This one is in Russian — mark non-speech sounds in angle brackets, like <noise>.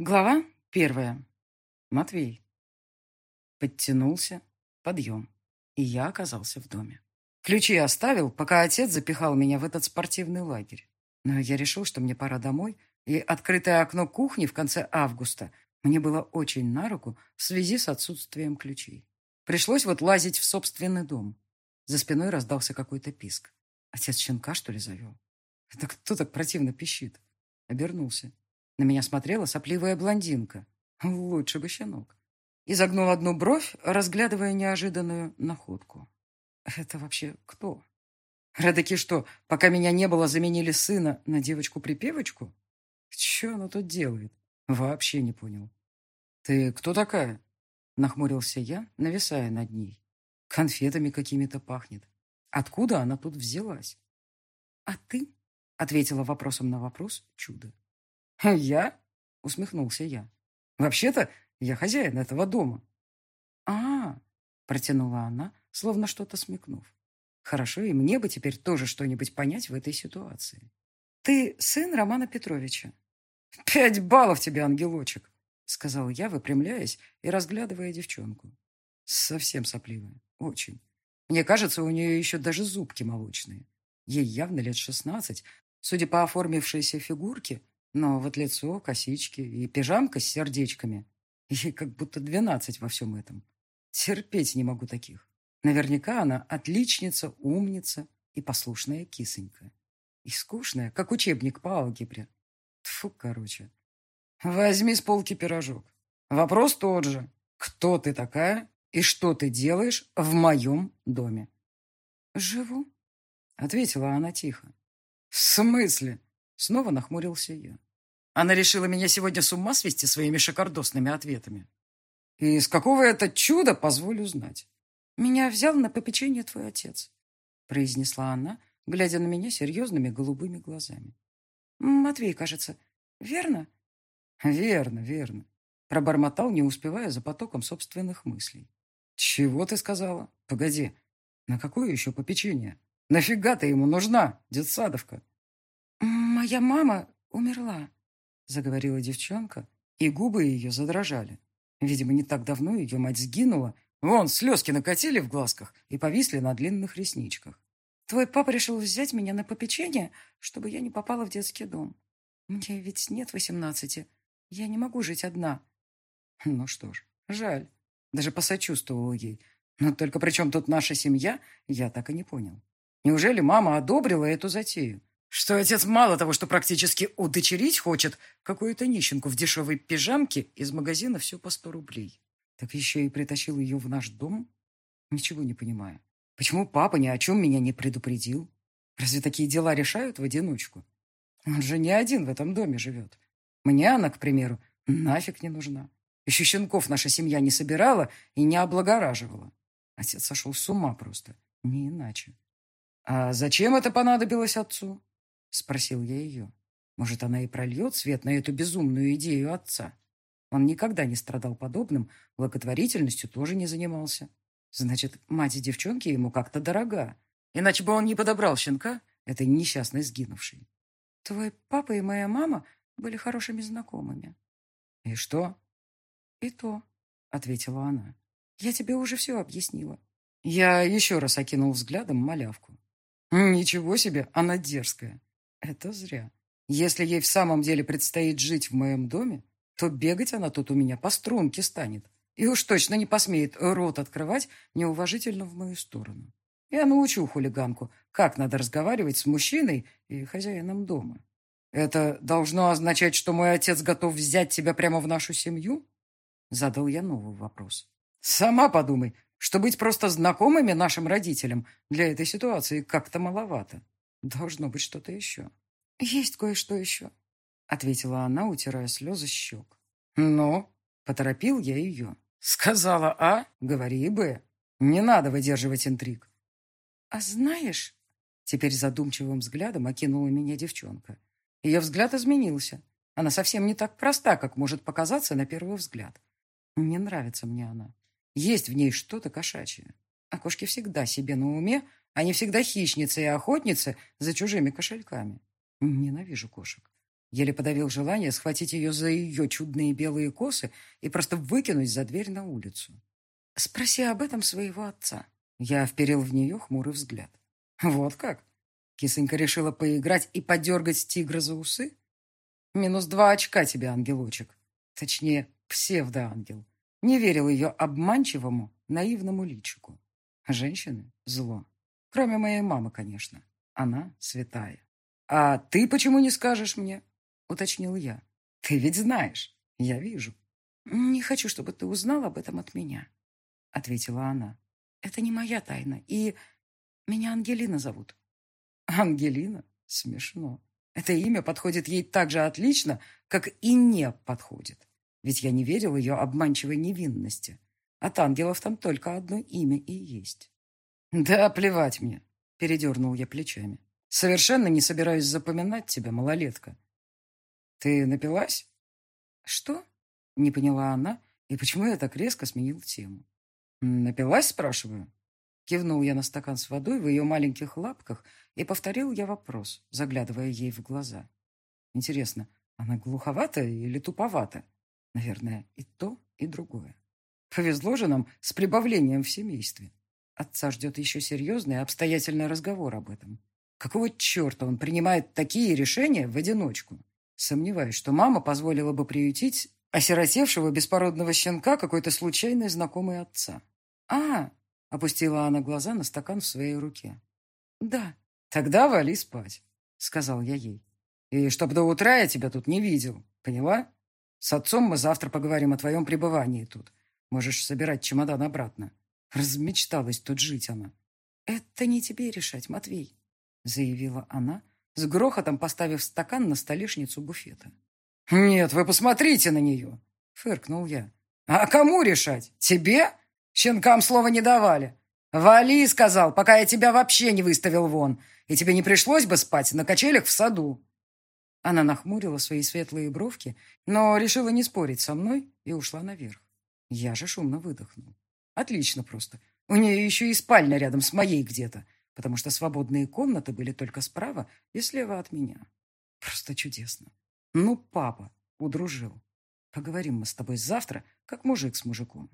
Глава первая. Матвей. Подтянулся, подъем, и я оказался в доме. Ключи оставил, пока отец запихал меня в этот спортивный лагерь. Но я решил, что мне пора домой, и открытое окно кухни в конце августа мне было очень на руку в связи с отсутствием ключей. Пришлось вот лазить в собственный дом. За спиной раздался какой-то писк. Отец щенка, что ли, завел? Это кто так противно пищит? Обернулся. На меня смотрела сопливая блондинка. Лучше бы щенок. Изогнул одну бровь, разглядывая неожиданную находку. Это вообще кто? Родаки что, пока меня не было, заменили сына на девочку-припевочку? Че она тут делает? Вообще не понял. Ты кто такая? Нахмурился я, нависая над ней. Конфетами какими-то пахнет. Откуда она тут взялась? А ты? Ответила вопросом на вопрос чудо. «Я?» — усмехнулся я. «Вообще-то я хозяин этого дома». «А-а-а!» протянула она, словно что-то смекнув. «Хорошо, и мне бы теперь тоже что-нибудь понять в этой ситуации. Ты сын Романа Петровича». «Пять баллов тебе, ангелочек!» — сказал я, выпрямляясь и разглядывая девчонку. Совсем сопливая. Очень. Мне кажется, у нее еще даже зубки молочные. Ей явно лет шестнадцать. Судя по оформившейся фигурке, но вот лицо, косички и пижамка с сердечками. <laughs> Ей как будто двенадцать во всем этом. Терпеть не могу таких. Наверняка она отличница, умница и послушная кисонька. И скучная, как учебник по алгебре. Тфу, короче. Возьми с полки пирожок. Вопрос тот же. Кто ты такая и что ты делаешь в моем доме? Живу, ответила она тихо. В смысле? Снова нахмурился я. Она решила меня сегодня с ума свести своими шикардосными ответами. И с какого это чуда, позволю знать. Меня взял на попечение твой отец, произнесла она, глядя на меня серьезными голубыми глазами. Матвей, кажется, верно? Верно, верно. Пробормотал, не успевая за потоком собственных мыслей. Чего ты сказала? Погоди, на какое еще попечение? Нафига ты ему нужна, детсадовка? «Моя мама умерла», — заговорила девчонка, и губы ее задрожали. Видимо, не так давно ее мать сгинула. Вон, слезки накатили в глазках и повисли на длинных ресничках. «Твой папа решил взять меня на попечение, чтобы я не попала в детский дом. Мне ведь нет восемнадцати. Я не могу жить одна». Ну что ж, жаль. Даже посочувствовал ей. Но только при чем тут наша семья, я так и не понял. Неужели мама одобрила эту затею? Что отец мало того, что практически удочерить хочет какую-то нищенку в дешевой пижамке из магазина все по сто рублей. Так еще и притащил ее в наш дом? Ничего не понимаю. Почему папа ни о чем меня не предупредил? Разве такие дела решают в одиночку? Он же не один в этом доме живет. Мне она, к примеру, нафиг не нужна. Еще щенков наша семья не собирала и не облагораживала. Отец сошел с ума просто. Не иначе. А зачем это понадобилось отцу? — спросил я ее. «Может, она и прольет свет на эту безумную идею отца? Он никогда не страдал подобным, благотворительностью тоже не занимался. Значит, мать девчонки ему как-то дорога. Иначе бы он не подобрал щенка, этой несчастной сгинувшей. Твой папа и моя мама были хорошими знакомыми. И что? И то, — ответила она. Я тебе уже все объяснила. Я еще раз окинул взглядом малявку. Ничего себе, она дерзкая. Это зря. Если ей в самом деле предстоит жить в моем доме, то бегать она тут у меня по струнке станет. И уж точно не посмеет рот открывать неуважительно в мою сторону. Я научу хулиганку, как надо разговаривать с мужчиной и хозяином дома. Это должно означать, что мой отец готов взять тебя прямо в нашу семью? Задал я новый вопрос. Сама подумай, что быть просто знакомыми нашим родителям для этой ситуации как-то маловато. Должно быть что-то еще. Есть кое-что еще, ответила она, утирая слезы щек. Ну, поторопил я ее. Сказала А, говори Б. Не надо выдерживать интриг. А знаешь, теперь задумчивым взглядом окинула меня девчонка. Ее взгляд изменился. Она совсем не так проста, как может показаться на первый взгляд. Не нравится мне она. Есть в ней что-то кошачье. А кошки всегда себе на уме, они всегда хищницы и охотницы за чужими кошельками. Ненавижу кошек. Еле подавил желание схватить ее за ее чудные белые косы и просто выкинуть за дверь на улицу. «Спроси об этом своего отца». Я вперил в нее хмурый взгляд. «Вот как?» Кисонька решила поиграть и подергать тигра за усы? Минус два очка тебе, ангелочек. Точнее, псевдоангел. Не верил ее обманчивому, наивному личику. Женщины — зло. Кроме моей мамы, конечно. Она святая. «А ты почему не скажешь мне?» — уточнил я. «Ты ведь знаешь. Я вижу». «Не хочу, чтобы ты узнал об этом от меня», — ответила она. «Это не моя тайна, и меня Ангелина зовут». «Ангелина? Смешно. Это имя подходит ей так же отлично, как и не подходит. Ведь я не верил ее обманчивой невинности. От ангелов там только одно имя и есть». «Да плевать мне», — передернул я плечами. «Совершенно не собираюсь запоминать тебя, малолетка. «Ты напилась?» «Что?» — не поняла она, и почему я так резко сменил тему. «Напилась, спрашиваю?» Кивнул я на стакан с водой в ее маленьких лапках и повторил я вопрос, заглядывая ей в глаза. Интересно, она глуховата или туповата? Наверное, и то, и другое. Повезло же нам с прибавлением в семействе. Отца ждет еще серьезный обстоятельный разговор об этом. Какого черта он принимает такие решения в одиночку? Сомневаюсь, что мама позволила бы приютить осиротевшего беспородного щенка какой-то случайной знакомой отца. «А!» — опустила она глаза на стакан в своей руке. «Да». «Тогда вали спать», — сказал я ей. «И чтоб до утра я тебя тут не видел, поняла? С отцом мы завтра поговорим о твоем пребывании тут. Можешь собирать чемодан обратно. Размечталась тут жить она». «Это не тебе решать, Матвей», — заявила она, с грохотом поставив стакан на столешницу буфета. «Нет, вы посмотрите на нее!» — фыркнул я. «А кому решать? Тебе? Щенкам слова не давали. Вали, сказал, пока я тебя вообще не выставил вон, и тебе не пришлось бы спать на качелях в саду». Она нахмурила свои светлые бровки, но решила не спорить со мной и ушла наверх. Я же шумно выдохнул. Отлично просто. У нее еще и спальня рядом с моей где-то потому что свободные комнаты были только справа и слева от меня. Просто чудесно. Ну, папа, удружил. Поговорим мы с тобой завтра, как мужик с мужиком.